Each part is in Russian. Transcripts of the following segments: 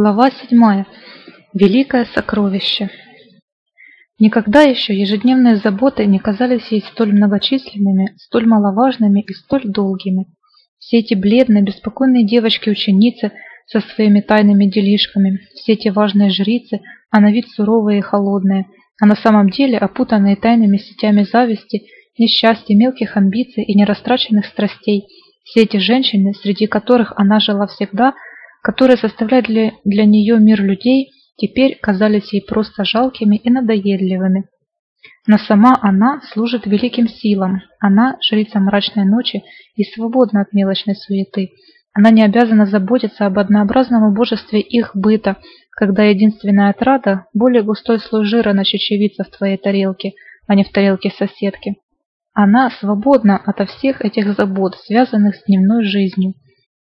Глава 7. Великое сокровище. Никогда еще ежедневные заботы не казались ей столь многочисленными, столь маловажными и столь долгими. Все эти бледные, беспокойные девочки-ученицы со своими тайными делишками, все эти важные жрицы, а на вид суровые и холодные, а на самом деле опутанные тайными сетями зависти, несчастья, мелких амбиций и нерастраченных страстей, все эти женщины, среди которых она жила всегда – которые составляли для, нее мир людей, теперь казались ей просто жалкими и надоедливыми. Но сама она служит великим силам, она жрица мрачной ночи и свободна от мелочной суеты. Она не обязана заботиться об однообразном убожестве их быта, когда единственная отрада – более густой слой жира на чечевице в твоей тарелке, а не в тарелке соседки. Она свободна ото всех этих забот, связанных с дневной жизнью.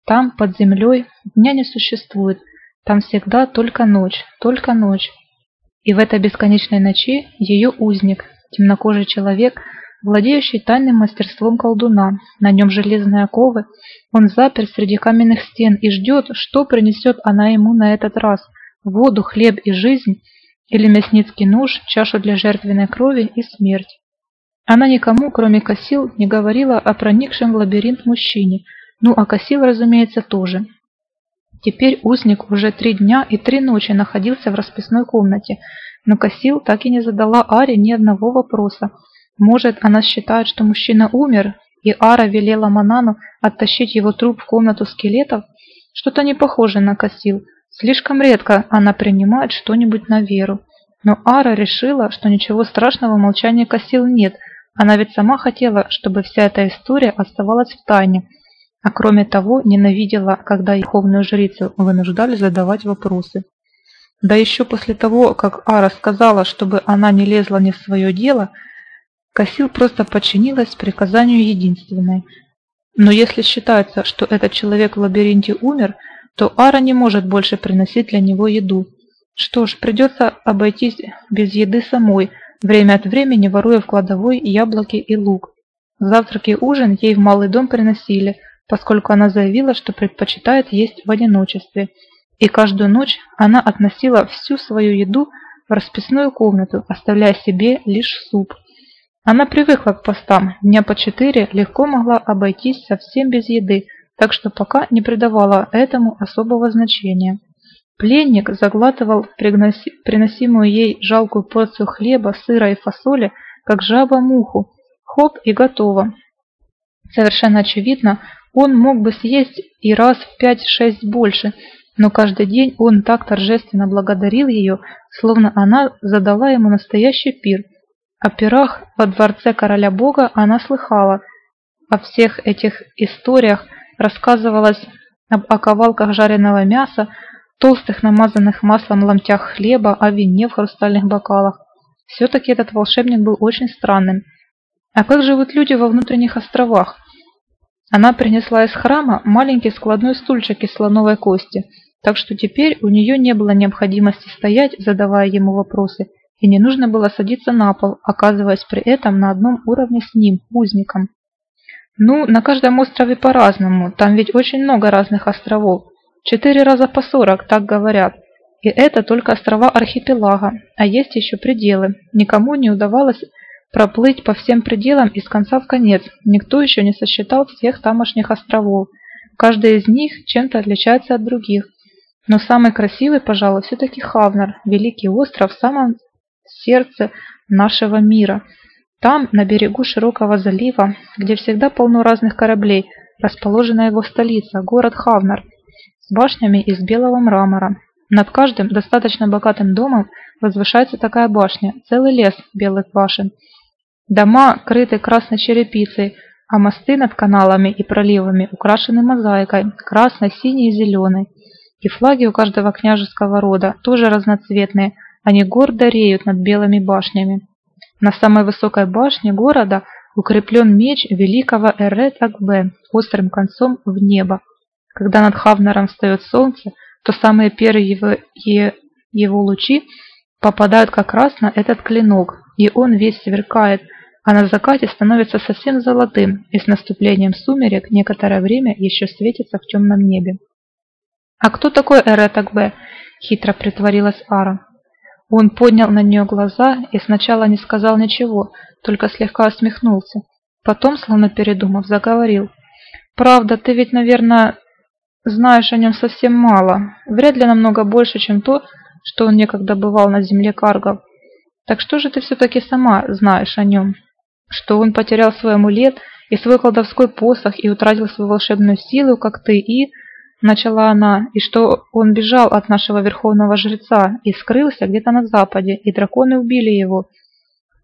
Там, под землей, дня не существует. Там всегда только ночь, только ночь. И в этой бесконечной ночи ее узник, темнокожий человек, владеющий тайным мастерством колдуна. На нем железные оковы. Он запер среди каменных стен и ждет, что принесет она ему на этот раз. Воду, хлеб и жизнь, или мясницкий нож, чашу для жертвенной крови и смерть. Она никому, кроме Косил, не говорила о проникшем в лабиринт мужчине – ну, а Кассил, разумеется, тоже. Теперь узник уже три дня и три ночи находился в расписной комнате, но Кассил так и не задала Аре ни одного вопроса. Может, она считает, что мужчина умер, и Ара велела Манану оттащить его труп в комнату скелетов? Что-то не похоже на Кассил. Слишком редко она принимает что-нибудь на веру. Но Ара решила, что ничего страшного в молчании Кассил нет. Она ведь сама хотела, чтобы вся эта история оставалась в тайне – а кроме того ненавидела, когда духовную жрицу вынуждали задавать вопросы. Да еще после того, как Ара сказала, чтобы она не лезла не в свое дело, Кассил просто подчинилась приказанию единственной. Но если считается, что этот человек в лабиринте умер, то Ара не может больше приносить для него еду. Что ж, придется обойтись без еды самой, время от времени воруя в кладовой яблоки и лук. Завтрак и ужин ей в малый дом приносили – поскольку она заявила, что предпочитает есть в одиночестве, и каждую ночь она относила всю свою еду в расписную комнату, оставляя себе лишь суп. Она привыкла к постам, дня по четыре легко могла обойтись совсем без еды, так что пока не придавала этому особого значения. Пленник заглатывал приносимую ей жалкую порцию хлеба, сыра и фасоли, как жаба муху. Хоп и готово. Совершенно очевидно, он мог бы съесть и раз в пять-шесть больше, но каждый день он так торжественно благодарил ее, словно она задала ему настоящий пир. О пирах во дворце короля бога она слыхала, о всех этих историях рассказывалось об оковалках жареного мяса, толстых намазанных маслом ломтях хлеба, о вине в хрустальных бокалах. Все-таки этот волшебник был очень странным. А как живут люди во внутренних островах? Она принесла из храма маленький складной стульчик из слоновой кости, так что теперь у нее не было необходимости стоять, задавая ему вопросы, и не нужно было садиться на пол, оказываясь при этом на одном уровне с ним, узником. Ну, на каждом острове по-разному, там ведь очень много разных островов. Четыре раза по сорок, так говорят. И это только острова архипелага, а есть еще пределы. Никому не удавалось проплыть по всем пределам из конца в конец. Никто еще не сосчитал всех тамошних островов. Каждый из них чем-то отличается от других. Но самый красивый, пожалуй, все-таки Хавнар, великий остров в самом сердце нашего мира. Там, на берегу широкого залива, где всегда полно разных кораблей, расположена его столица, город Хавнар, с башнями из белого мрамора. Над каждым достаточно богатым домом возвышается такая башня, целый лес белых башен – Дома крыты красной черепицей, а мосты над каналами и проливами украшены мозаикой красной, синей и зеленой. И флаги у каждого княжеского рода тоже разноцветные, они гордо реют над белыми башнями. На самой высокой башне города укреплен меч великого Эрет Акбе острым концом в небо. Когда над Хавнером встает солнце, то самые первые его, его лучи попадают как раз на этот клинок, и он весь сверкает, а на закате становится совсем золотым и с наступлением сумерек некоторое время еще светится в темном небе. А кто такой Эретакбе? Хитро притворилась Ара. Он поднял на нее глаза и сначала не сказал ничего, только слегка усмехнулся. Потом, словно передумав, заговорил. «Правда, ты ведь, наверное, знаешь о нем совсем мало. Вряд ли намного больше, чем то, что он некогда бывал на земле Каргов. Так что же ты все-таки сама знаешь о нем? Что он потерял свой амулет и свой колдовской посох и утратил свою волшебную силу, как ты, и...» Начала она, и что он бежал от нашего верховного жреца и скрылся где-то на западе, и драконы убили его.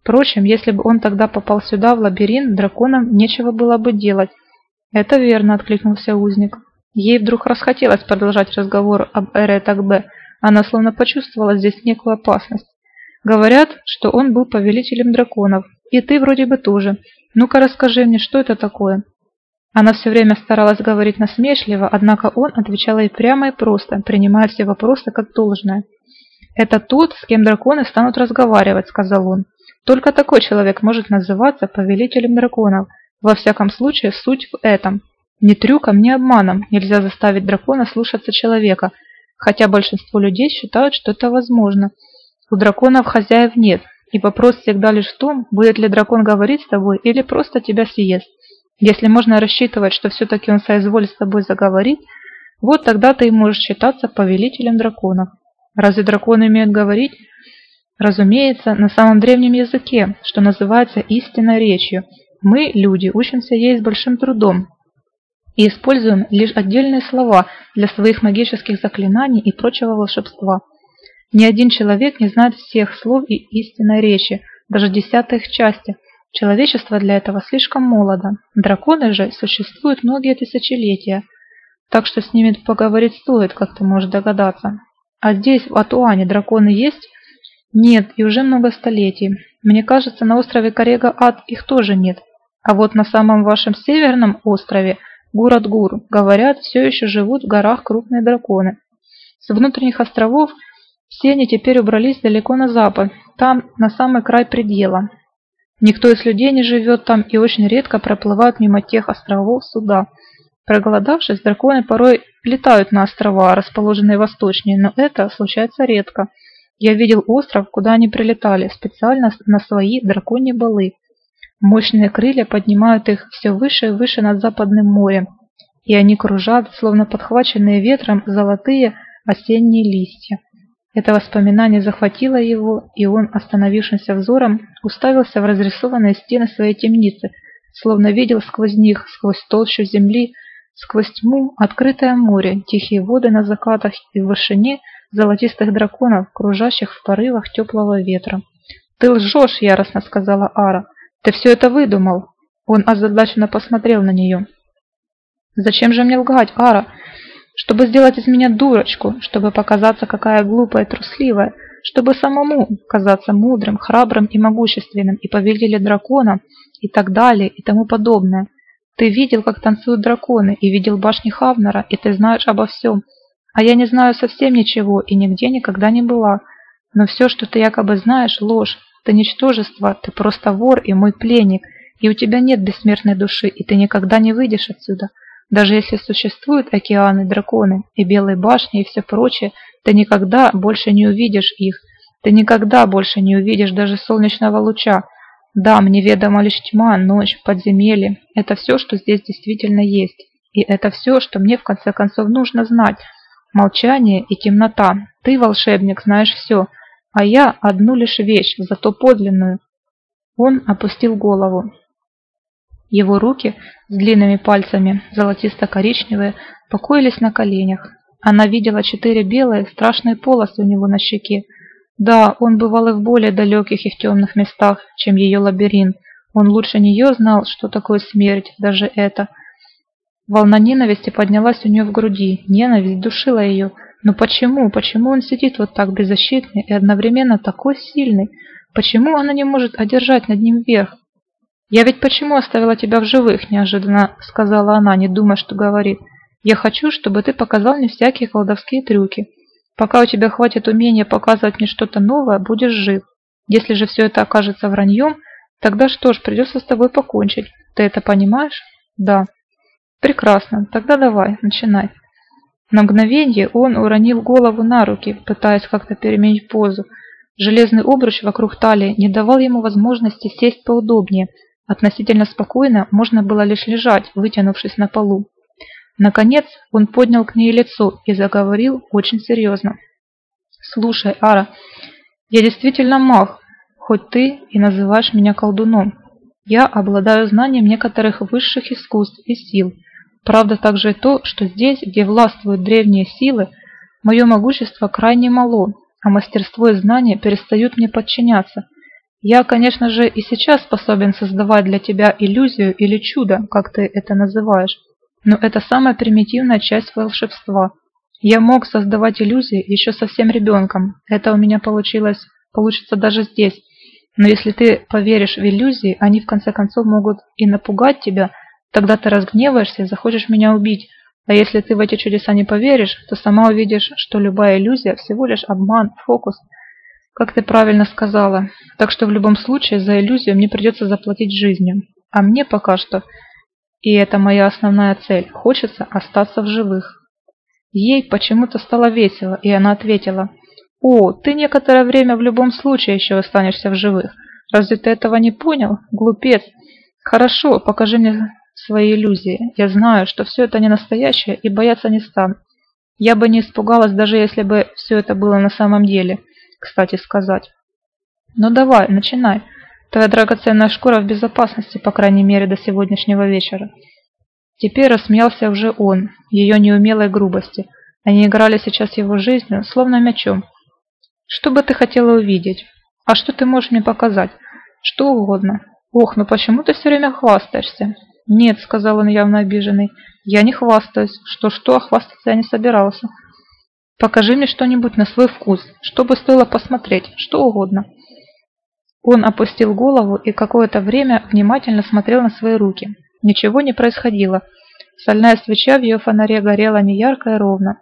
Впрочем, если бы он тогда попал сюда, в лабиринт, драконам нечего было бы делать. Это верно, откликнулся узник. Ей вдруг расхотелось продолжать разговор об Эре Такбе. Она словно почувствовала здесь некую опасность. Говорят, что он был повелителем драконов. И ты вроде бы тоже. Ну-ка расскажи мне, что это такое? Она все время старалась говорить насмешливо, однако он отвечал ей прямо и просто, принимая все вопросы как должное. «Это тот, с кем драконы станут разговаривать», — сказал он. «Только такой человек может называться повелителем драконов. Во всяком случае, суть в этом. Ни трюком, ни обманом нельзя заставить дракона слушаться человека, хотя большинство людей считают, что это возможно. У драконов хозяев нет, и вопрос всегда лишь в том, будет ли дракон говорить с тобой или просто тебя съест. Если можно рассчитывать, что все-таки он соизволит с тобой заговорить, вот тогда ты и можешь считаться повелителем драконов. Разве драконы умеют говорить? Разумеется, на самом древнем языке, что называется истинной речью. Мы, люди, учимся ей с большим трудом и используем лишь отдельные слова для своих магических заклинаний и прочего волшебства. Ни один человек не знает всех слов и истинной речи, даже десятой их части – Человечество для этого слишком молодо. Драконы же существуют многие тысячелетия, так что с ними поговорить стоит, как ты можешь догадаться. А здесь, в Атуане, драконы есть? Нет, и уже много столетий. Мне кажется, на острове Карега-Ад их тоже нет. А вот на самом вашем северном острове, Гурат-Гур, говорят, все еще живут в горах крупные драконы. С внутренних островов все они теперь убрались далеко на запад, там, на самый край предела. Никто из людей не живет там и очень редко проплывают мимо тех островов суда. Проголодавшись, драконы порой летают на острова, расположенные восточнее, но это случается редко. Я видел остров, куда они прилетали, специально на свои драконьи балы. Мощные крылья поднимают их все выше и выше над Западным морем, и они кружат, словно подхваченные ветром, золотые осенние листья. Это воспоминание захватило его, и он, остановившимся взором, уставился в разрисованные стены своей темницы, словно видел сквозь них, сквозь толщу земли, сквозь тьму, открытое море, тихие воды на закатах и в вышине золотистых драконов, кружащих в порывах теплого ветра. «Ты лжешь!» – яростно сказала Ара. «Ты все это выдумал!» Он озадаченно посмотрел на нее. «Зачем же мне лгать, Ара? Чтобы сделать из меня дурочку, чтобы показаться какая глупая и трусливая, чтобы самому казаться мудрым, храбрым и могущественным, и повелителем дракона, и так далее, и тому подобное. Ты видел, как танцуют драконы, и видел башни Хавнера, и ты знаешь обо всем. А я не знаю совсем ничего, и нигде никогда не была. Но все, что ты якобы знаешь, ложь. Ты ничтожество, ты просто вор и мой пленник, и у тебя нет бессмертной души, и ты никогда не выйдешь отсюда. Даже если существуют океаны, драконы и белые башни и все прочее, ты никогда больше не увидишь их. Ты никогда больше не увидишь даже солнечного луча. Да, мне ведома лишь тьма, ночь, подземелье. Это все, что здесь действительно есть. И это все, что мне в конце концов нужно знать. Молчание и темнота. Ты, волшебник, знаешь все, а я одну лишь вещь, зато подлинную. Он опустил голову. Его руки с длинными пальцами, золотисто-коричневые, покоились на коленях. Она видела четыре белые, страшные полосы у него на щеке. Да, он бывал и в более далеких и темных местах, чем ее лабиринт. Он лучше нее знал, что такое смерть, даже это. Волна ненависти поднялась у нее в груди. Ненависть душила ее. Но почему? Почему он сидит вот так беззащитный и одновременно такой сильный? Почему она не может одержать над ним верх? «Я ведь почему оставила тебя в живых?» – неожиданно сказала она, не думая, что говорит. «Я хочу, чтобы ты показал мне всякие колдовские трюки. Пока у тебя хватит умения показывать мне что-то новое, будешь жив. Если же все это окажется враньем, тогда что ж, придется с тобой покончить. Ты это понимаешь?» «Да». «Прекрасно. Тогда давай, начинай». На мгновение он уронил голову на руки, пытаясь как-то переменить позу. Железный обруч вокруг талии не давал ему возможности сесть поудобнее. Относительно спокойно можно было лишь лежать, вытянувшись на полу. Наконец он поднял к ней лицо и заговорил очень серьезно. «Слушай, Ара, я действительно маг, хоть ты и называешь меня колдуном. Я обладаю знанием некоторых высших искусств и сил. Правда также и то, что здесь, где властвуют древние силы, мое могущество крайне мало, а мастерство и знания перестают мне подчиняться. Я, конечно же, и сейчас способен создавать для тебя иллюзию или чудо, как ты это называешь, но это самая примитивная часть волшебства. Я мог создавать иллюзии еще совсем ребенком, это у меня получилось, получится даже здесь. Но если ты поверишь в иллюзии, они в конце концов могут и напугать тебя, тогда ты разгневаешься и захочешь меня убить. А если ты в эти чудеса не поверишь, то сама увидишь, что любая иллюзия всего лишь обман, фокус, как ты правильно сказала. Так что в любом случае за иллюзию мне придется заплатить жизнью. А мне пока что, и это моя основная цель, хочется остаться в живых. Ей почему-то стало весело, и она ответила, «О, ты некоторое время в любом случае еще останешься в живых. Разве ты этого не понял? Глупец! Хорошо, покажи мне свои иллюзии. Я знаю, что все это не настоящее и бояться не стану. Я бы не испугалась, даже если бы все это было на самом деле, кстати сказать. Ну давай, начинай. Твоя драгоценная шкура в безопасности, по крайней мере, до сегодняшнего вечера. Теперь рассмеялся уже он, ее неумелой грубости. Они играли сейчас его жизнью, словно мячом. Что бы ты хотела увидеть? А что ты можешь мне показать? Что угодно. Ох, ну почему ты все время хвастаешься? Нет, сказал он явно обиженный. Я не хвастаюсь. Что-что, а хвастаться я не собирался. Покажи мне что-нибудь на свой вкус, чтобы стоило посмотреть, что угодно. Он опустил голову и какое-то время внимательно смотрел на свои руки. Ничего не происходило. Сольная свеча в ее фонаре горела неярко и ровно.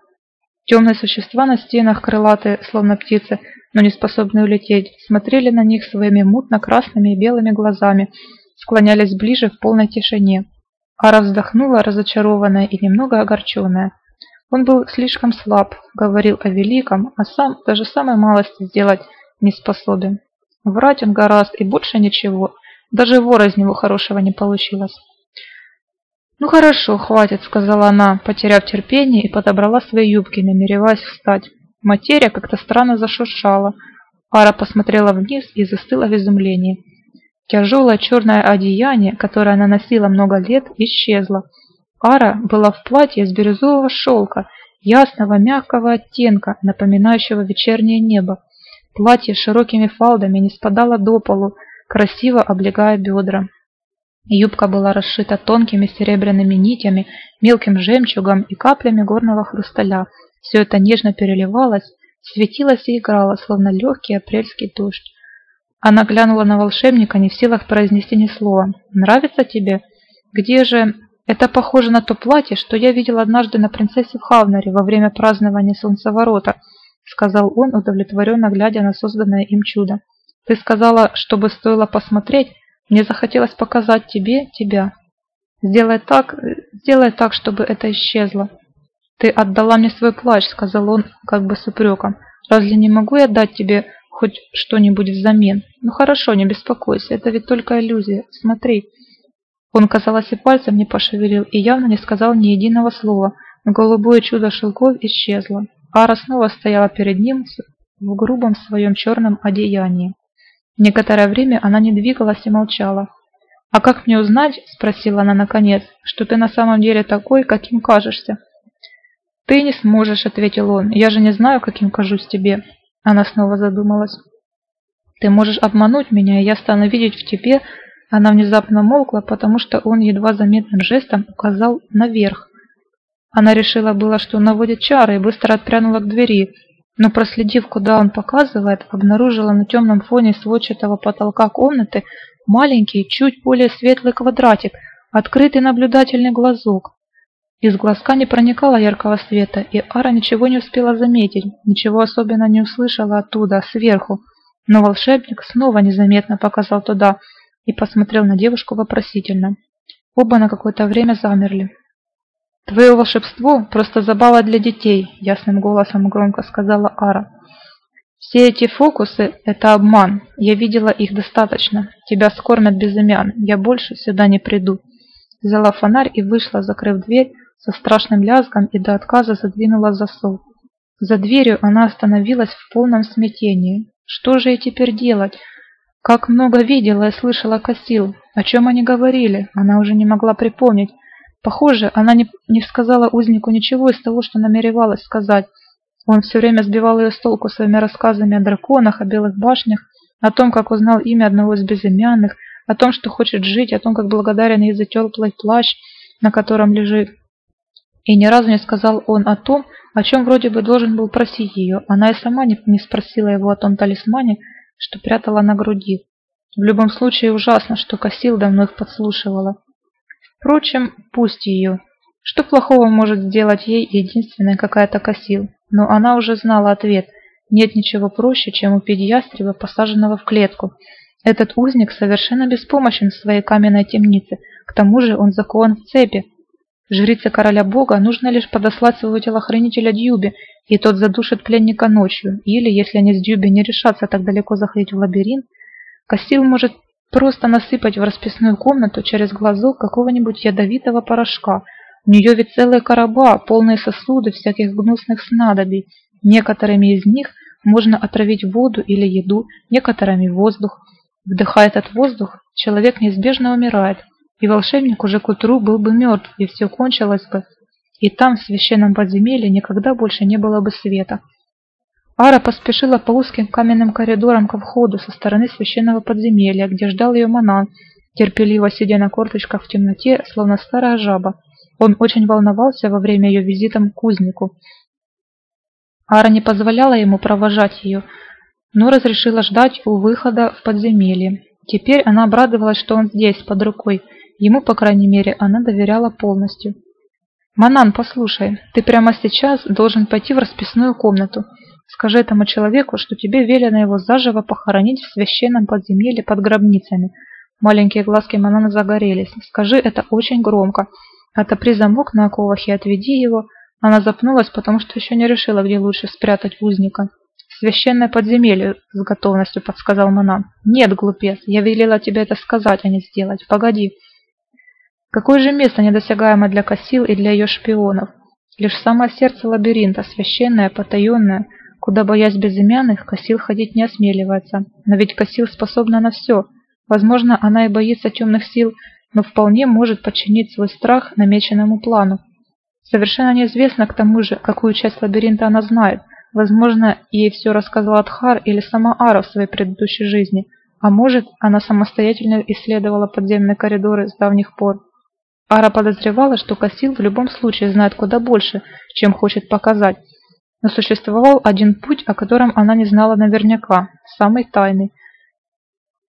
Темные существа на стенах, крылатые, словно птицы, но не способные улететь, смотрели на них своими мутно-красными и белыми глазами, склонялись ближе в полной тишине. Ара вздохнула, разочарованная и немного огорченная. Он был слишком слаб, говорил о великом, а сам даже самой малости сделать не способен. Врать он гораст и больше ничего, даже вора из него хорошего не получилось. «Ну хорошо, хватит», — сказала она, потеряв терпение и подобрала свои юбки, намереваясь встать. Материя как-то странно зашуршала. Ара посмотрела вниз и застыла в изумлении. Тяжелое черное одеяние, которое она носила много лет, исчезло. Ара была в платье из бирюзового шелка, ясного мягкого оттенка, напоминающего вечернее небо. Платье широкими фалдами не спадало до полу, красиво облегая бедра. Юбка была расшита тонкими серебряными нитями, мелким жемчугом и каплями горного хрусталя. Все это нежно переливалось, светилось и играло, словно легкий апрельский дождь. Она глянула на волшебника, не в силах произнести ни слова. «Нравится тебе? Где же...» «Это похоже на то платье, что я видел однажды на принцессе в Хавнаре во время празднования солнцеворота», сказал он, удовлетворенно глядя на созданное им чудо. «Ты сказала, чтобы стоило посмотреть, мне захотелось показать тебе тебя. Сделай так, сделай так, чтобы это исчезло. Ты отдала мне свой плащ, сказал он, как бы с упреком. Разве не могу я дать тебе хоть что-нибудь взамен? Ну хорошо, не беспокойся, это ведь только иллюзия. Смотри. Он, казалось, и пальцем не пошевелил, и явно не сказал ни единого слова, голубое чудо шелков исчезло. Ара снова стояла перед ним в грубом своем черном одеянии. Некоторое время она не двигалась и молчала. «А как мне узнать, — спросила она наконец, — что ты на самом деле такой, каким кажешься?» «Ты не сможешь, — ответил он, — я же не знаю, каким кажусь тебе». Она снова задумалась. «Ты можешь обмануть меня, и я стану видеть в тебе...» Она внезапно молкла, потому что он едва заметным жестом указал наверх. Она решила было, что наводит чары, и быстро отпрянула к двери, но проследив, куда он показывает, обнаружила на темном фоне сводчатого потолка комнаты маленький, чуть более светлый квадратик, открытый наблюдательный глазок. Из глазка не проникало яркого света, и Ара ничего не успела заметить, ничего особенно не услышала оттуда, сверху. Но волшебник снова незаметно показал туда и посмотрел на девушку вопросительно. Оба на какое-то время замерли. «Твое волшебство – просто забава для детей», – ясным голосом громко сказала Ара. «Все эти фокусы – это обман. Я видела их достаточно. Тебя скормят безымян. Я больше сюда не приду». Взяла фонарь и вышла, закрыв дверь со страшным лязгом и до отказа задвинула засов. За дверью она остановилась в полном смятении. Что же ей теперь делать? Как много видела и слышала Косил. О чем они говорили, она уже не могла припомнить. Похоже, она не, не сказала узнику ничего из того, что намеревалась сказать. Он все время сбивал ее с толку своими рассказами о драконах, о белых башнях, о том, как узнал имя одного из безымянных, о том, что хочет жить, о том, как благодарен ей за теплый плащ, на котором лежит. И ни разу не сказал он о том, о чем вроде бы должен был просить ее. Она и сама не, не спросила его о том талисмане, что прятала на груди. В любом случае ужасно, что Косил давно их подслушивала. Впрочем, пусть ее. Что плохого может сделать ей единственная какая-то косил? Но она уже знала ответ. Нет ничего проще, чем убить ястреба, посаженного в клетку. Этот узник совершенно беспомощен в своей каменной темнице. К тому же он закован в цепи. Жрице короля бога нужно лишь подослать своего телохранителя Дьюби, и тот задушит пленника ночью. Или, если они с Дьюби не решатся так далеко заходить в лабиринт, Кассил может Просто насыпать в расписную комнату через глазок какого-нибудь ядовитого порошка. У нее ведь целые короба, полные сосуды всяких гнусных снадобий. Некоторыми из них можно отравить воду или еду, некоторыми воздух. Вдыхая этот воздух, человек неизбежно умирает, и волшебник уже к утру был бы мертв, и все кончилось бы. И там, в священном подземелье, никогда больше не было бы света. Ара поспешила по узким каменным коридорам ко входу со стороны священного подземелья, где ждал ее Манан, терпеливо сидя на корточках в темноте, словно старая жаба. Он очень волновался во время ее визита к кузнику. Ара не позволяла ему провожать ее, но разрешила ждать у выхода в подземелье. Теперь она обрадовалась, что он здесь, под рукой. Ему, по крайней мере, она доверяла полностью. «Манан, послушай, ты прямо сейчас должен пойти в расписную комнату. Скажи этому человеку, что тебе велено его заживо похоронить в священном подземелье под гробницами. Маленькие глазки Манана загорелись. Скажи это очень громко. Отопри замок на оковах и отведи его. Она запнулась, потому что еще не решила, где лучше спрятать узника. «Священное подземелье», — с готовностью подсказал Манан. «Нет, глупец, я велела тебе это сказать, а не сделать. Погоди». Какое же место недосягаемо для Кассил и для ее шпионов? Лишь самое сердце лабиринта, священное, потаенное, куда, боясь безымянных, Косил ходить не осмеливается. Но ведь Косил способна на все. Возможно, она и боится темных сил, но вполне может подчинить свой страх намеченному плану. Совершенно неизвестно к тому же, какую часть лабиринта она знает. Возможно, ей все рассказал Адхар или сама Ара в своей предыдущей жизни. А может, она самостоятельно исследовала подземные коридоры с давних пор. Ара подозревала, что Косил в любом случае знает куда больше, чем хочет показать, но существовал один путь, о котором она не знала наверняка, самый тайный.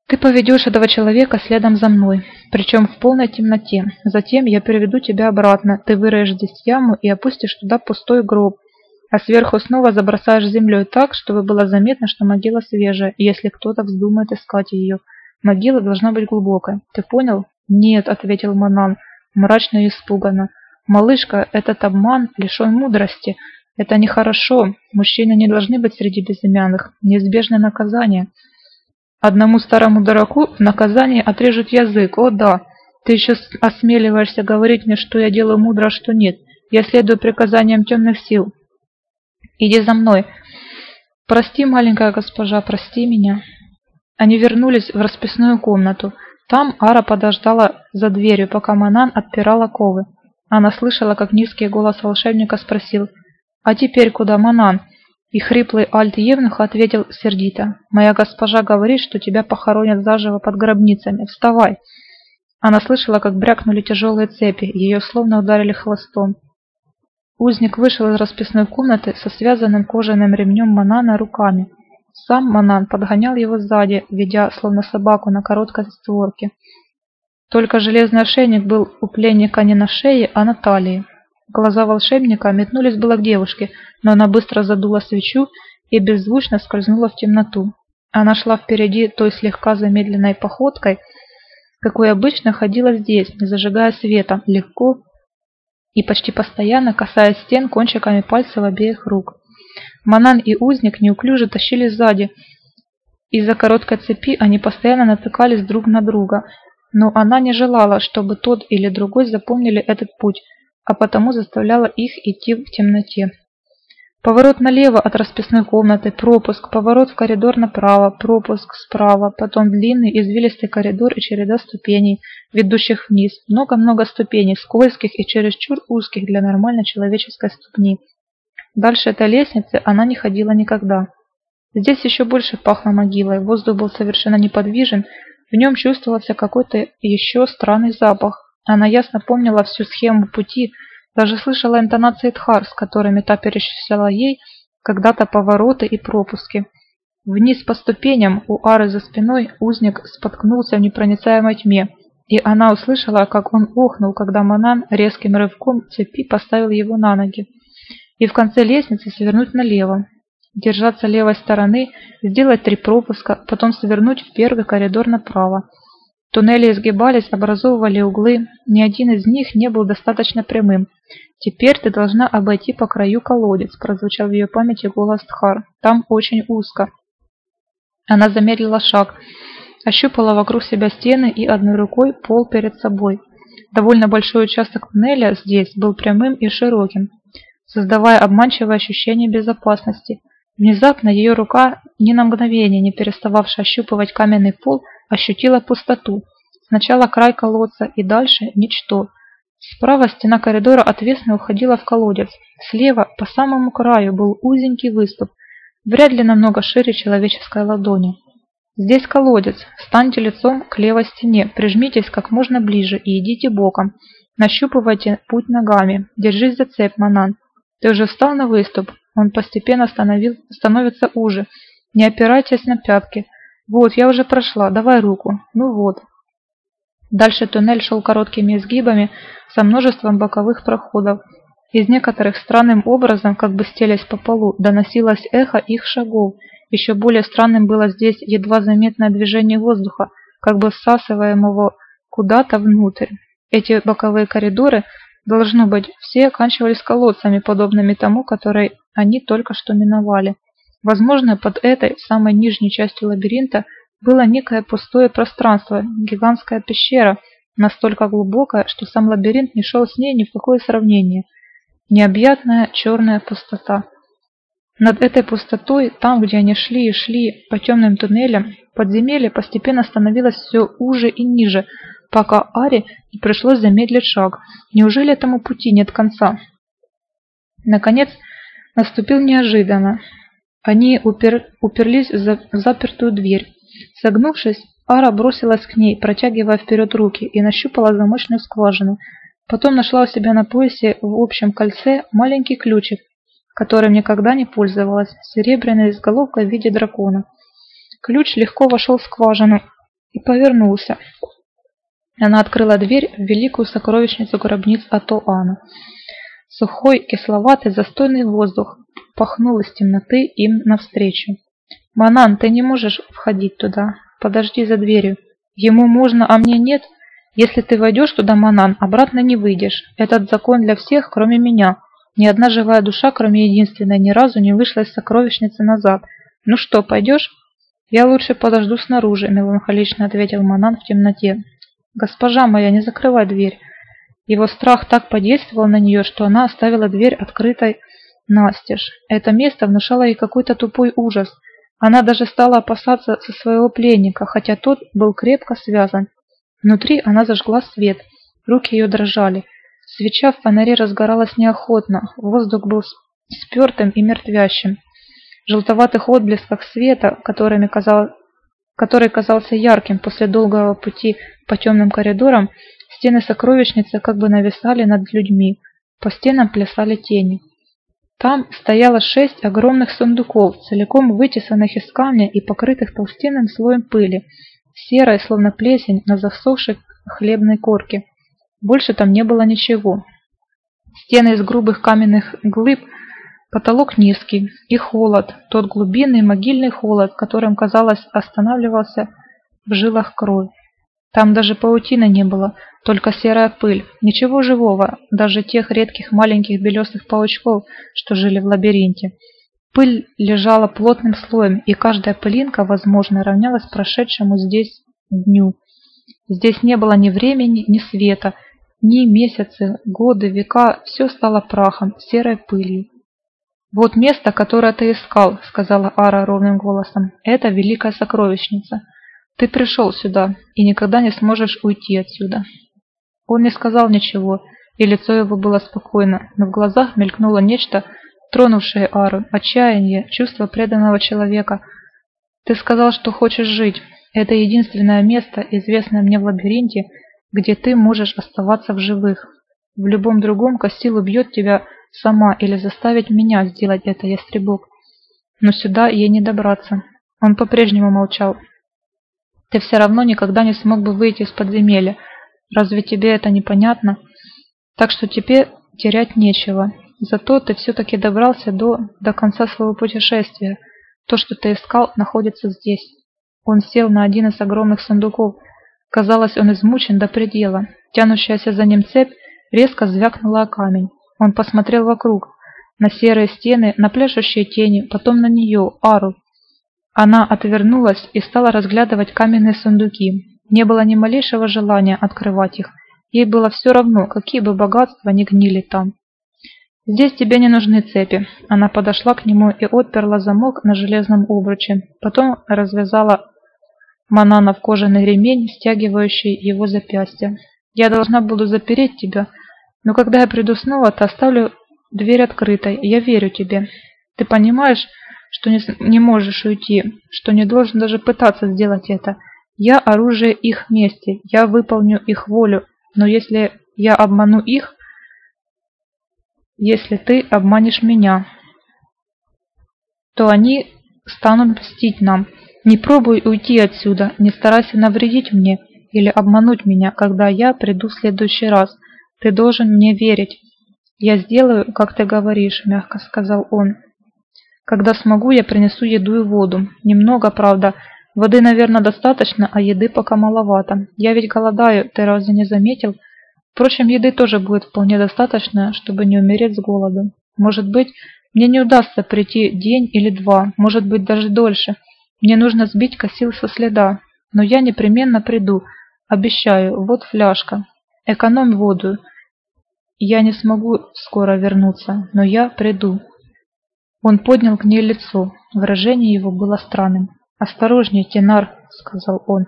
Ты поведешь этого человека следом за мной, причем в полной темноте. Затем я переведу тебя обратно. Ты выроешь здесь яму и опустишь туда пустой гроб, а сверху снова забросаешь землей так, чтобы было заметно, что могила свежая, если кто-то вздумает искать ее. Могила должна быть глубокой. Ты понял? Нет, ответил Манан, мрачно и испуганно. Малышка, этот обман лишен мудрости. Это нехорошо. Мужчины не должны быть среди безымянных. Неизбежное наказание. Одному старому дураку в наказании отрежут язык. О да, ты еще осмеливаешься говорить мне, что я делаю мудро, а что нет. Я следую приказаниям темных сил. Иди за мной. Прости, маленькая госпожа, прости меня. Они вернулись в расписную комнату. Там Ара подождала за дверью, пока Манан отпирала ковы. Она слышала, как низкий голос волшебника спросил – «А теперь куда, Манан?» И хриплый альт Евнух ответил сердито. «Моя госпожа говорит, что тебя похоронят заживо под гробницами. Вставай!» Она слышала, как брякнули тяжелые цепи, ее словно ударили хвостом. Узник вышел из расписной комнаты со связанным кожаным ремнем Манана руками. Сам Манан подгонял его сзади, ведя словно собаку на короткой створке. Только железный ошейник был у пленника не на шее, а на талии. Глаза волшебника метнулись было к девушке, но она быстро задула свечу и беззвучно скользнула в темноту. Она шла впереди той слегка замедленной походкой, какой обычно ходила здесь, не зажигая света, легко и почти постоянно касаясь стен кончиками пальцев обеих рук. Манан и узник неуклюже тащили сзади. Из-за короткой цепи они постоянно натыкались друг на друга, но она не желала, чтобы тот или другой запомнили этот путь, а потому заставляла их идти в темноте. Поворот налево от расписной комнаты, пропуск, поворот в коридор направо, пропуск справа, потом длинный извилистый коридор и череда ступеней, ведущих вниз. Много-много ступеней, скользких и чересчур узких для нормальной человеческой ступни. Дальше этой лестницы она не ходила никогда. Здесь еще больше пахло могилой, воздух был совершенно неподвижен, в нем чувствовался какой-то еще странный запах. Она ясно помнила всю схему пути, даже слышала интонации Тхар, с которыми та перечисляла ей когда-то повороты и пропуски. Вниз по ступеням у Ары за спиной узник споткнулся в непроницаемой тьме, и она услышала, как он охнул, когда Манан резким рывком цепи поставил его на ноги. И в конце лестницы свернуть налево, держаться левой стороны, сделать три пропуска, потом свернуть в первый коридор направо. Туннели изгибались, образовывали углы, ни один из них не был достаточно прямым. «Теперь ты должна обойти по краю колодец», – прозвучал в ее памяти голос Тхар. «Там очень узко». Она замедлила шаг, ощупала вокруг себя стены и одной рукой пол перед собой. Довольно большой участок туннеля здесь был прямым и широким, создавая обманчивое ощущение безопасности. Внезапно ее рука, ни на мгновение не перестававшая ощупывать каменный пол, ощутила пустоту. Сначала край колодца и дальше ничто. Справа стена коридора отвесно уходила в колодец. Слева, по самому краю, был узенький выступ, вряд ли намного шире человеческой ладони. Здесь колодец. Встаньте лицом к левой стене, прижмитесь как можно ближе и идите боком. Нащупывайте путь ногами. Держись за цепь, Манан. Ты уже встал на выступ. Он постепенно становил, становится уже. Не опирайтесь на пятки. Вот, я уже прошла. Давай руку. Ну вот. Дальше туннель шел короткими изгибами со множеством боковых проходов. Из некоторых странным образом, как бы стелясь по полу, доносилось эхо их шагов. Еще более странным было здесь едва заметное движение воздуха, как бы всасываемого куда-то внутрь. Эти боковые коридоры, должно быть, все оканчивались колодцами, подобными тому, который они только что миновали. Возможно, под этой, самой нижней частью лабиринта, было некое пустое пространство, гигантская пещера, настолько глубокая, что сам лабиринт не шел с ней ни в какое сравнение. Необъятная черная пустота. Над этой пустотой, там, где они шли и шли по темным туннелям, подземелье постепенно становилось все уже и ниже, пока Аре не пришлось замедлить шаг. Неужели этому пути нет конца? Наконец, наступил неожиданно. Они упер... уперлись в запертую дверь. Согнувшись, Ара бросилась к ней, протягивая вперед руки, и нащупала замочную скважину. Потом нашла у себя на поясе в общем кольце маленький ключик, которым никогда не пользовалась, серебряной с головкой в виде дракона. Ключ легко вошел в скважину и повернулся. Она открыла дверь в великую сокровищницу гробниц Атоана. Сухой, кисловатый, застойный воздух пахнул из темноты им навстречу. «Манан, ты не можешь входить туда. Подожди за дверью. Ему можно, а мне нет. Если ты войдешь туда, Манан, обратно не выйдешь. Этот закон для всех, кроме меня. Ни одна живая душа, кроме единственной, ни разу не вышла из сокровищницы назад. Ну что, пойдешь?» «Я лучше подожду снаружи», — меланхолично ответил Манан в темноте. «Госпожа моя, не закрывай дверь». Его страх так подействовал на нее, что она оставила дверь открытой настежь. Это место внушало ей какой-то тупой ужас. Она даже стала опасаться со своего пленника, хотя тот был крепко связан. Внутри она зажгла свет. Руки ее дрожали. Свеча в фонаре разгоралась неохотно. Воздух был спертым и мертвящим. В желтоватых отблесках света, которыми казал... который казался ярким после долгого пути по темным коридорам, Стены сокровищницы как бы нависали над людьми, по стенам плясали тени. Там стояло шесть огромных сундуков, целиком вытесанных из камня и покрытых толстенным слоем пыли, серой, словно плесень на засохшей хлебной корке. Больше там не было ничего. Стены из грубых каменных глыб, потолок низкий, и холод, тот глубинный могильный холод, которым, казалось, останавливался в жилах кровь. Там даже паутины не было, только серая пыль. Ничего живого, даже тех редких маленьких белесых паучков, что жили в лабиринте. Пыль лежала плотным слоем, и каждая пылинка, возможно, равнялась прошедшему здесь дню. Здесь не было ни времени, ни света, ни месяцы, годы, века, все стало прахом, серой пылью. «Вот место, которое ты искал», — сказала Ара ровным голосом. «Это великая сокровищница. Ты пришел сюда и никогда не сможешь уйти отсюда». Он не сказал ничего, и лицо его было спокойно, но в глазах мелькнуло нечто, тронувшее Ару, отчаяние, чувство преданного человека. «Ты сказал, что хочешь жить. Это единственное место, известное мне в лабиринте, где ты можешь оставаться в живых. В любом другом Кассил убьет тебя сама или заставить меня сделать это, ястребок. Но сюда ей не добраться. Он по-прежнему молчал. Ты все равно никогда не смог бы выйти из подземелья. Разве тебе это непонятно? Так что теперь терять нечего. Зато ты все-таки добрался до, до конца своего путешествия. То, что ты искал, находится здесь. Он сел на один из огромных сундуков. Казалось, он измучен до предела. Тянущаяся за ним цепь резко звякнула о камень. Он посмотрел вокруг, на серые стены, на пляшущие тени, потом на нее, Ару. Она отвернулась и стала разглядывать каменные сундуки. Не было ни малейшего желания открывать их. Ей было все равно, какие бы богатства ни гнили там. «Здесь тебе не нужны цепи». Она подошла к нему и отперла замок на железном обруче. Потом развязала Манана в кожаный ремень, стягивающий его запястье. «Я должна буду запереть тебя, но когда я приду снова, то оставлю дверь открытой. Я верю тебе. Ты понимаешь, что не, не можешь уйти, что не должен даже пытаться сделать это. Я оружие их мести, я выполню их волю, но если я обману их, если ты обманешь меня, то они станут мстить нам. Не пробуй уйти отсюда, не старайся навредить мне или обмануть меня, когда я приду в следующий раз – ты должен мне верить. Я сделаю, как ты говоришь, мягко сказал он. Когда смогу, я принесу еду и воду. Немного, правда. Воды, наверное, достаточно, а еды пока маловато. Я ведь голодаю, ты разве не заметил? Впрочем, еды тоже будет вполне достаточно, чтобы не умереть с голоду. Может быть, мне не удастся прийти день или два, может быть, даже дольше. Мне нужно сбить косил со следа. Но я непременно приду. Обещаю, вот фляжка. Экономь воду. Я не смогу скоро вернуться, но я приду. Он поднял к ней лицо. Выражение его было странным. «Осторожнее, Тенар», — сказал он.